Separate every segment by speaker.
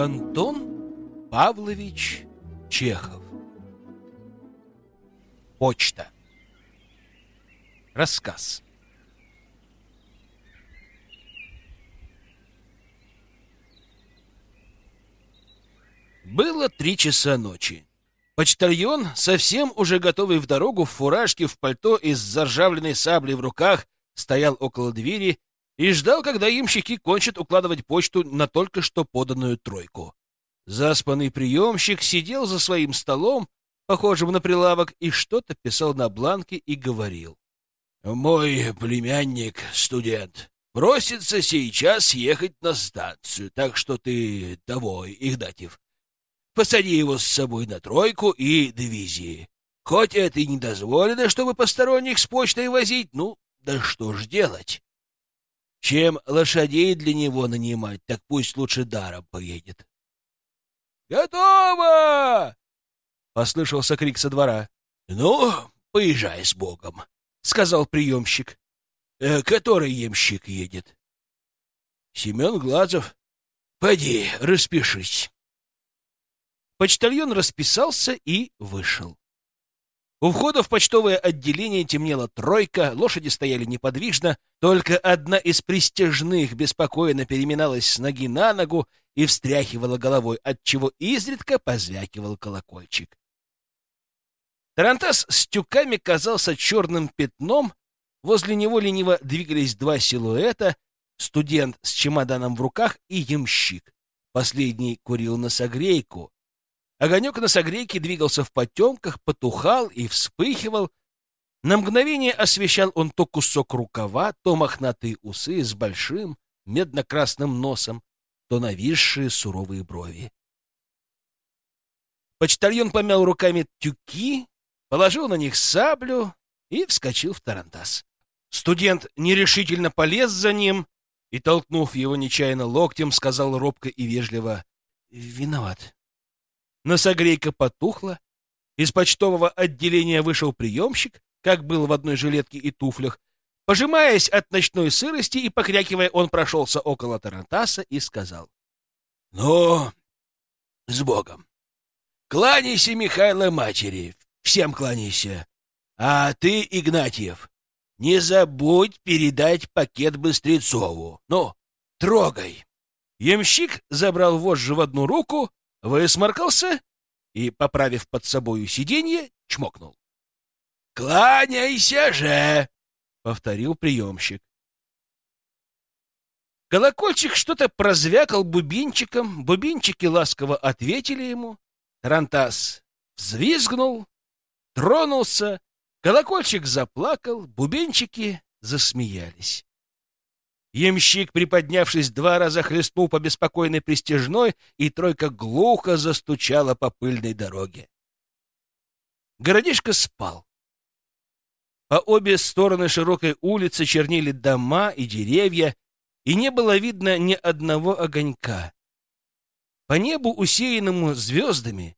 Speaker 1: Антон Павлович Чехов. Почта. Рассказ. Было три часа ночи. Почтальон, совсем уже готовый в дорогу, в фуражке, в пальто и с заржавленной саблей в руках, стоял около двери и ждал, когда имщики кончат укладывать почту на только что поданную тройку. Заспанный приемщик сидел за своим столом, похожим на прилавок, и что-то писал на бланке и говорил. «Мой племянник, студент, просится сейчас ехать на станцию, так что ты довой, Игнатьев. Посади его с собой на тройку и дивизии. Хоть это и не дозволено, чтобы посторонних с почтой возить, ну, да что ж делать? Чем лошадей для него нанимать, так пусть лучше даром поедет. «Готово!» — послышался крик со двора. «Ну, поезжай с Богом», — сказал приемщик. «Э, «Который ямщик едет?» «Семен Глазов. Пойди, распишись». Почтальон расписался и вышел. У входа в почтовое отделение темнела тройка, лошади стояли неподвижно, только одна из пристяжных беспокойно переминалась с ноги на ногу и встряхивала головой, отчего изредка позвякивал колокольчик. Тарантас с тюками казался черным пятном, возле него лениво двигались два силуэта, студент с чемоданом в руках и ямщик. Последний курил на согрейку, Огонек на согрейке двигался в потемках, потухал и вспыхивал. На мгновение освещал он то кусок рукава, то мохнатые усы с большим медно-красным носом, то нависшие суровые брови. Почтальон помял руками тюки, положил на них саблю и вскочил в тарантас. Студент нерешительно полез за ним и, толкнув его нечаянно локтем, сказал робко и вежливо «Виноват». Носогрейка потухла. Из почтового отделения вышел приемщик, как был в одной жилетке и туфлях. Пожимаясь от ночной сырости и покрякивая, он прошелся около Тарантаса и сказал. — Ну, с Богом! Кланяйся, Михайло, матери, всем кланяйся. А ты, Игнатьев, не забудь передать пакет Быстрецову. Ну, трогай. Ямщик забрал вожжи в одну руку, высморкался и, поправив под собою сиденье, чмокнул. «Кланяйся же!» — повторил приемщик. Колокольчик что-то прозвякал бубинчиком, бубинчики ласково ответили ему. Тарантас взвизгнул, тронулся, колокольчик заплакал, бубенчики засмеялись. Ямщик, приподнявшись два раза, хлестнул по беспокойной пристежной, и тройка глухо застучала по пыльной дороге. Городишко спал. По обе стороны широкой улицы чернили дома и деревья, и не было видно ни одного огонька. По небу, усеянному звездами,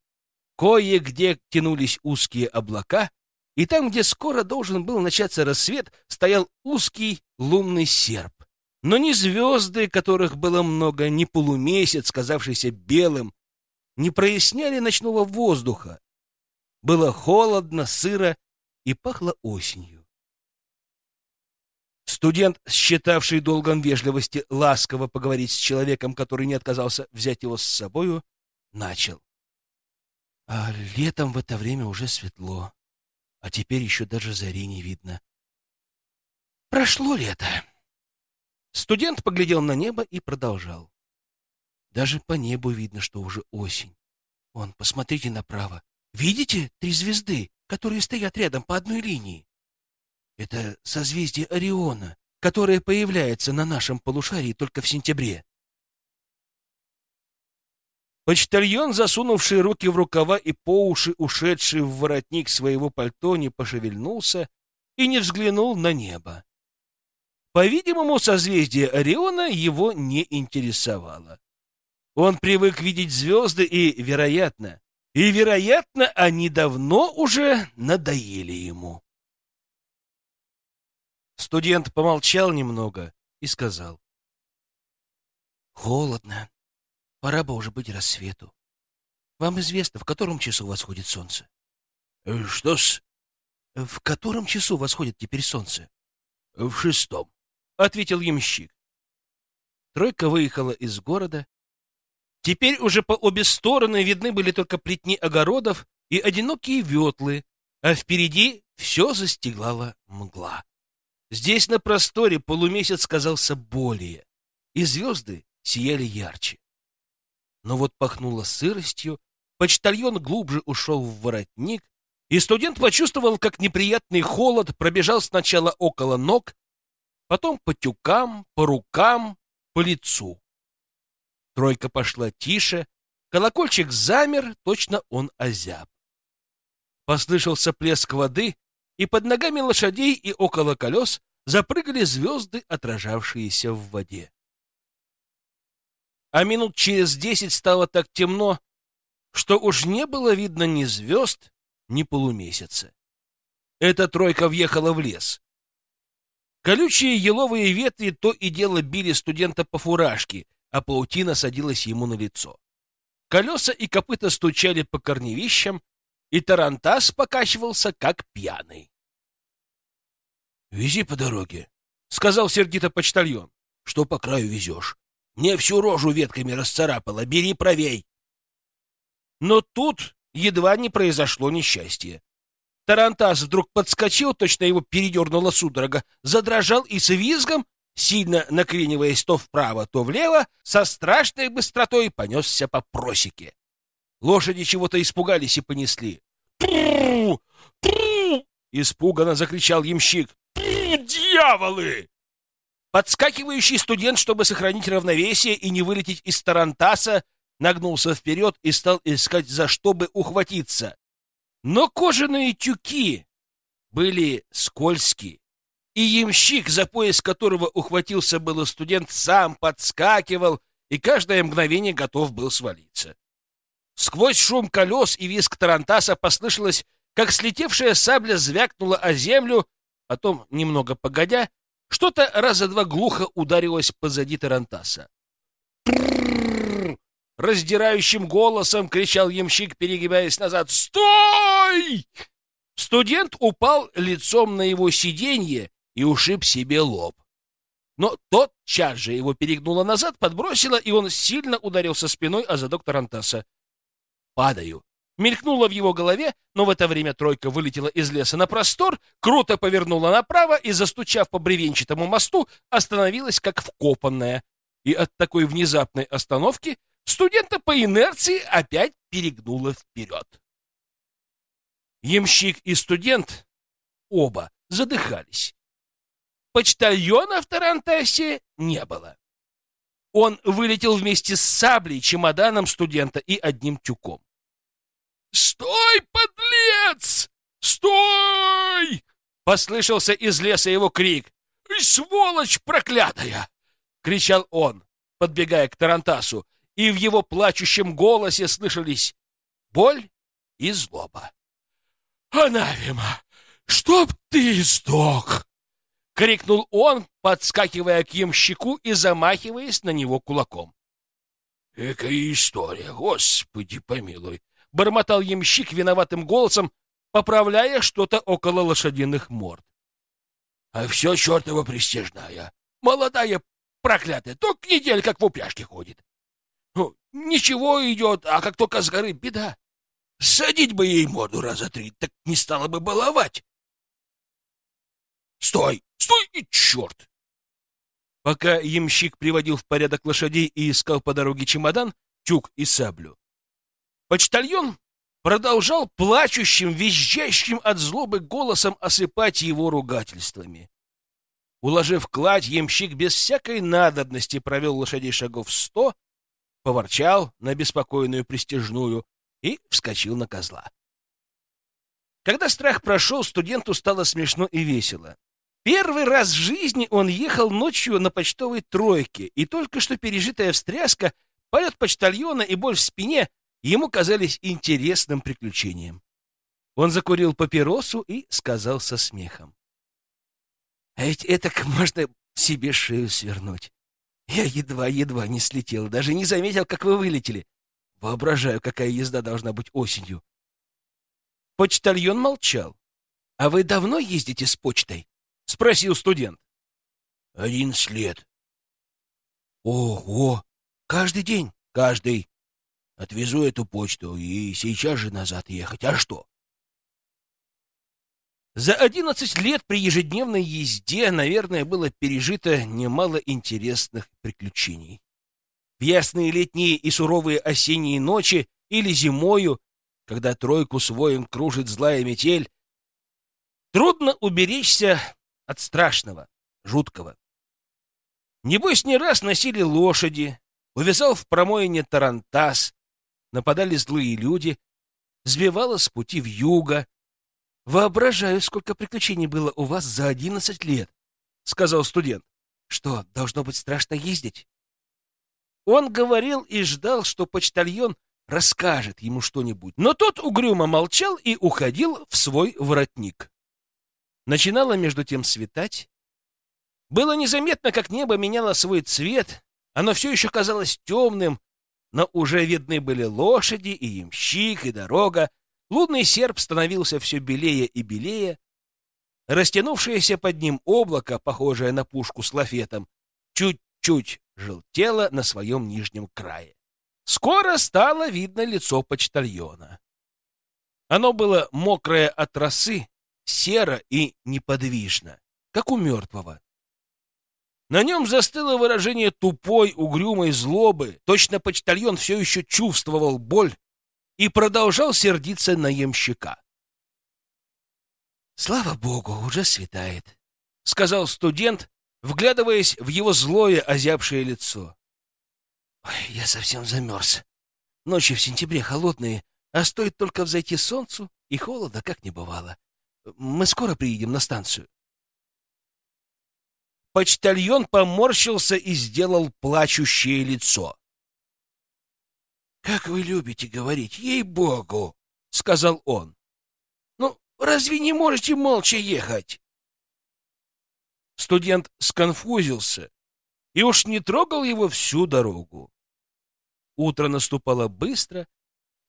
Speaker 1: кое-где тянулись узкие облака, и там, где скоро должен был начаться рассвет, стоял узкий лунный серп. Но ни звезды, которых было много, ни полумесяц, казавшийся белым, не проясняли ночного воздуха. Было холодно, сыро и пахло осенью. Студент, считавший долгом вежливости ласково поговорить с человеком, который не отказался взять его с собою, начал. А летом в это время уже светло, а теперь еще даже зари не видно. Прошло лето. Студент поглядел на небо и продолжал. Даже по небу видно, что уже осень. Вон, посмотрите направо. Видите три звезды, которые стоят рядом по одной линии? Это созвездие Ориона, которое появляется на нашем полушарии только в сентябре. Почтальон, засунувший руки в рукава и по уши ушедший в воротник своего пальто, не пошевельнулся и не взглянул на небо. По-видимому, созвездие Ориона его не интересовало. Он привык видеть звезды и, вероятно, и, вероятно, они давно уже надоели ему. Студент помолчал немного и сказал. «Холодно. пора бы уже быть рассвету. Вам известно, в котором часу восходит солнце?
Speaker 2: Э, — Что-с?
Speaker 1: — В котором часу восходит теперь солнце?
Speaker 2: — В шестом, —
Speaker 1: ответил ямщик. Тройка выехала из города. Теперь уже по обе стороны видны были только плетни огородов и одинокие ветлы, а впереди все застеглала мгла. Здесь на просторе полумесяц казался более, и звезды сияли ярче. Но вот пахнуло сыростью, почтальон глубже ушел в воротник, и студент почувствовал, как неприятный холод пробежал сначала около ног, потом по тюкам, по рукам, по лицу. Тройка пошла тише, колокольчик замер, точно он озяб. Послышался плеск воды, и под ногами лошадей и около колес запрыгали звезды, отражавшиеся в воде. А минут через десять стало так темно, что уж не было видно ни звезд, ни полумесяца. Эта тройка въехала в лес. Колючие еловые ветви то и дело били студента по фуражке, а паутина садилась ему на лицо. Колеса и копыта стучали по корневищам, и тарантас покачивался, как пьяный.
Speaker 2: — Вези по дороге, —
Speaker 1: сказал сердито почтальон.
Speaker 2: — Что по краю везешь? Мне всю рожу ветками расцарапало. Бери правей.
Speaker 1: Но тут едва не произошло несчастье. Тарантас вдруг подскочил, точно его передернула судорога, задрожал и с визгом, сильно накрениваясь то вправо, то влево, со страшной быстротой понесся по просеке. Лошади чего-то испугались и понесли. «Пру! Пру!» — испуганно закричал ямщик. «Пру, дьяволы!» Подскакивающий студент, чтобы сохранить равновесие и не вылететь из тарантаса, нагнулся вперед и стал искать, за что бы ухватиться. Но кожаные тюки были скользкие, и ямщик, за пояс которого ухватился был студент, сам подскакивал и каждое мгновение готов был свалиться. Сквозь шум колес и визг тарантаса послышалось, как слетевшая сабля звякнула о землю, потом, немного погодя, что-то раза два глухо ударилось позади тарантаса. Раздирающим голосом кричал ямщик, перегибаясь назад. «Стой!» Студент упал лицом на его сиденье и ушиб себе лоб. Но тотчас же его перегнуло назад, подбросило, и он сильно ударился спиной о задок Тарантаса. «Падаю!» Мелькнуло в его голове, но в это время тройка вылетела из леса на простор, круто повернула направо и, застучав по бревенчатому мосту, остановилась как вкопанная. И от такой внезапной остановки студента по инерции опять перегнуло вперед. Ямщик и студент оба задыхались. Почтальона в Тарантасе не было. Он вылетел вместе с саблей, чемоданом студента и одним тюком. «Стой, подлец! Стой!» — послышался из леса его крик. «Сволочь проклятая!» — кричал он, подбегая к Тарантасу, и в его плачущем голосе слышались боль и злоба. «Анафема! Чтоб ты сдох!» — крикнул он, подскакивая к ямщику и замахиваясь на него кулаком.
Speaker 2: «Экая история, господи помилуй!»
Speaker 1: — бормотал ямщик виноватым голосом, поправляя что-то около лошадиных морд.
Speaker 2: — А все чертова престижная, молодая проклятая, только неделя как в упряжке ходит. Ничего идет, а как только с горы беда. Садить бы ей морду раза три, так не стала бы баловать. Стой, стой и черт!
Speaker 1: Пока ямщик приводил в порядок лошадей и искал по дороге чемодан, тюк и саблю, Почтальон продолжал плачущим, визжащим от злобы голосом осыпать его ругательствами. Уложив кладь, ямщик без всякой надобности провел лошадей шагов сто, поворчал на беспокойную пристежную и вскочил на козла. Когда страх прошел, студенту стало смешно и весело. Первый раз в жизни он ехал ночью на почтовой тройке, и только что пережитая встряска, полет почтальона и боль в спине ему казались интересным приключением. Он закурил папиросу и сказал со смехом. — А ведь это можно себе шею свернуть. Я едва-едва не слетел, даже не заметил, как вы вылетели. Воображаю, какая езда должна быть осенью. Почтальон молчал. — А вы давно ездите с почтой? — спросил студент.
Speaker 2: — Одиннадцать лет.
Speaker 1: — Ого! Каждый день?
Speaker 2: — Каждый. Отвезу эту почту и сейчас же назад ехать. А что?
Speaker 1: За одиннадцать лет при ежедневной езде, наверное, было пережито немало интересных приключений. В ясные летние и суровые осенние ночи или зимою, когда тройку своим кружит злая метель, трудно уберечься от страшного, жуткого. Небось, не раз носили лошади, увязал в промоине тарантас, нападали злые люди, сбивало с пути юго. Воображаю, сколько приключений было у вас за одиннадцать лет, — сказал студент. Что, должно быть страшно ездить? Он говорил и ждал, что почтальон расскажет ему что-нибудь, но тот угрюмо молчал и уходил в свой воротник. Начинало между тем светать. Было незаметно, как небо меняло свой цвет, оно все еще казалось темным, но уже видны были лошади и ямщик, и дорога. Лунный серп становился все белее и белее. Растянувшееся под ним облако, похожее на пушку с лафетом, чуть-чуть желтело на своем нижнем крае. Скоро стало видно лицо почтальона. Оно было мокрое от росы, серо и неподвижно, как у мертвого. На нем застыло выражение тупой, угрюмой злобы. Точно почтальон все еще чувствовал боль и продолжал сердиться на ямщика. «Слава богу, уже светает», — сказал студент, вглядываясь в его злое, озябшее лицо. «Ой, я совсем замерз. Ночи в сентябре холодные, а стоит только взойти солнцу, и холода как не бывало. Мы скоро приедем на станцию». Почтальон поморщился и сделал плачущее лицо. «Как вы любите говорить, ей-богу!» — сказал он. «Ну, разве не можете молча ехать?» Студент сконфузился и уж не трогал его всю дорогу. Утро наступало быстро,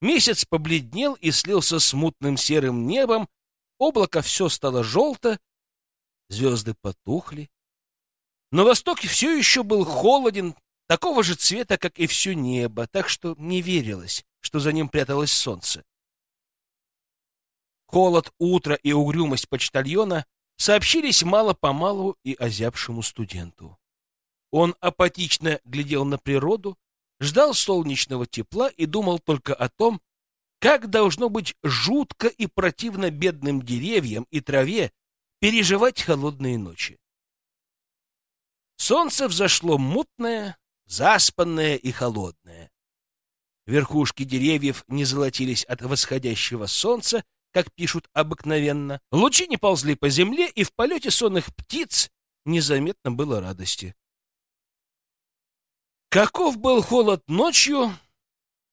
Speaker 1: месяц побледнел и слился с мутным серым небом, облако все стало желто, звезды потухли. На востоке все еще был холоден, такого же цвета, как и все небо, так что не верилось, что за ним пряталось солнце. Холод утра и угрюмость почтальона сообщились мало-помалу и озябшему студенту. Он апатично глядел на природу, ждал солнечного тепла и думал только о том, как должно быть жутко и противно бедным деревьям и траве переживать холодные ночи. Солнце взошло мутное, заспанное и холодное. Верхушки деревьев не золотились от восходящего солнца, как пишут обыкновенно. Лучи не ползли по земле, и в полете сонных птиц незаметно было радости. Каков был холод ночью,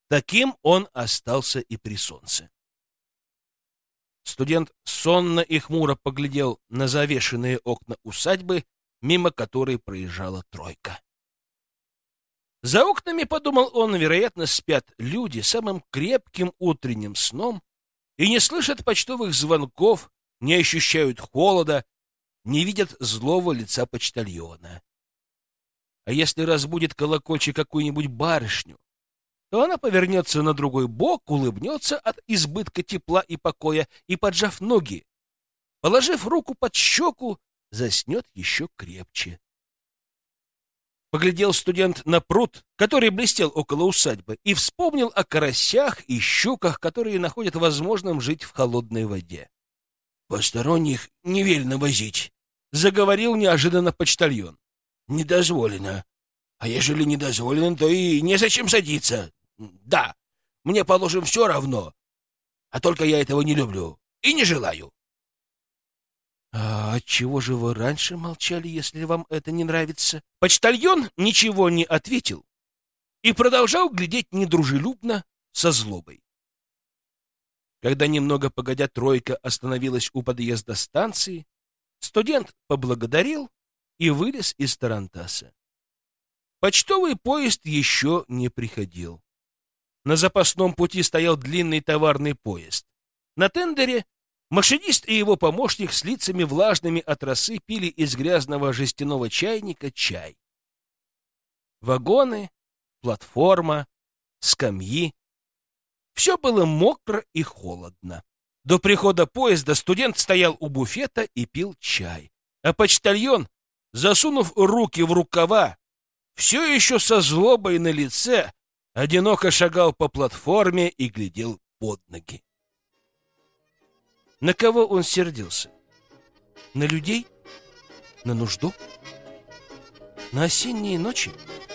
Speaker 1: таким он остался и при солнце. Студент сонно и хмуро поглядел на завешенные окна усадьбы мимо которой проезжала тройка. За окнами, подумал он, вероятно, спят люди самым крепким утренним сном и не слышат почтовых звонков, не ощущают холода, не видят злого лица почтальона. А если разбудит колокольчик какую-нибудь барышню, то она повернется на другой бок, улыбнется от избытка тепла и покоя и, поджав ноги, положив руку под щеку, заснет еще крепче. Поглядел студент на пруд, который блестел около усадьбы, и вспомнил о карасях и щуках, которые находят возможным жить в холодной воде.
Speaker 2: «Посторонних не велено возить», —
Speaker 1: заговорил неожиданно почтальон.
Speaker 2: «Не дозволено. А ежели не дозволено, то и незачем садиться. Да, мне, положим, все равно. А только я этого не люблю и не желаю.
Speaker 1: «А отчего же вы раньше молчали, если вам это не нравится?» Почтальон ничего не ответил и продолжал глядеть недружелюбно, со злобой. Когда немного погодя тройка остановилась у подъезда станции, студент поблагодарил и вылез из Тарантаса. Почтовый поезд еще не приходил. На запасном пути стоял длинный товарный поезд. На тендере машинист и его помощник с лицами влажными от росы пили из грязного жестяного чайника чай. Вагоны, платформа, скамьи. Все было мокро и холодно. До прихода поезда студент стоял у буфета и пил чай, а почтальон, засунув руки в рукава, все еще со злобой на лице, одиноко шагал по платформе и глядел под ноги. На кого он сердился? На людей? На нужду? На осенние ночи? —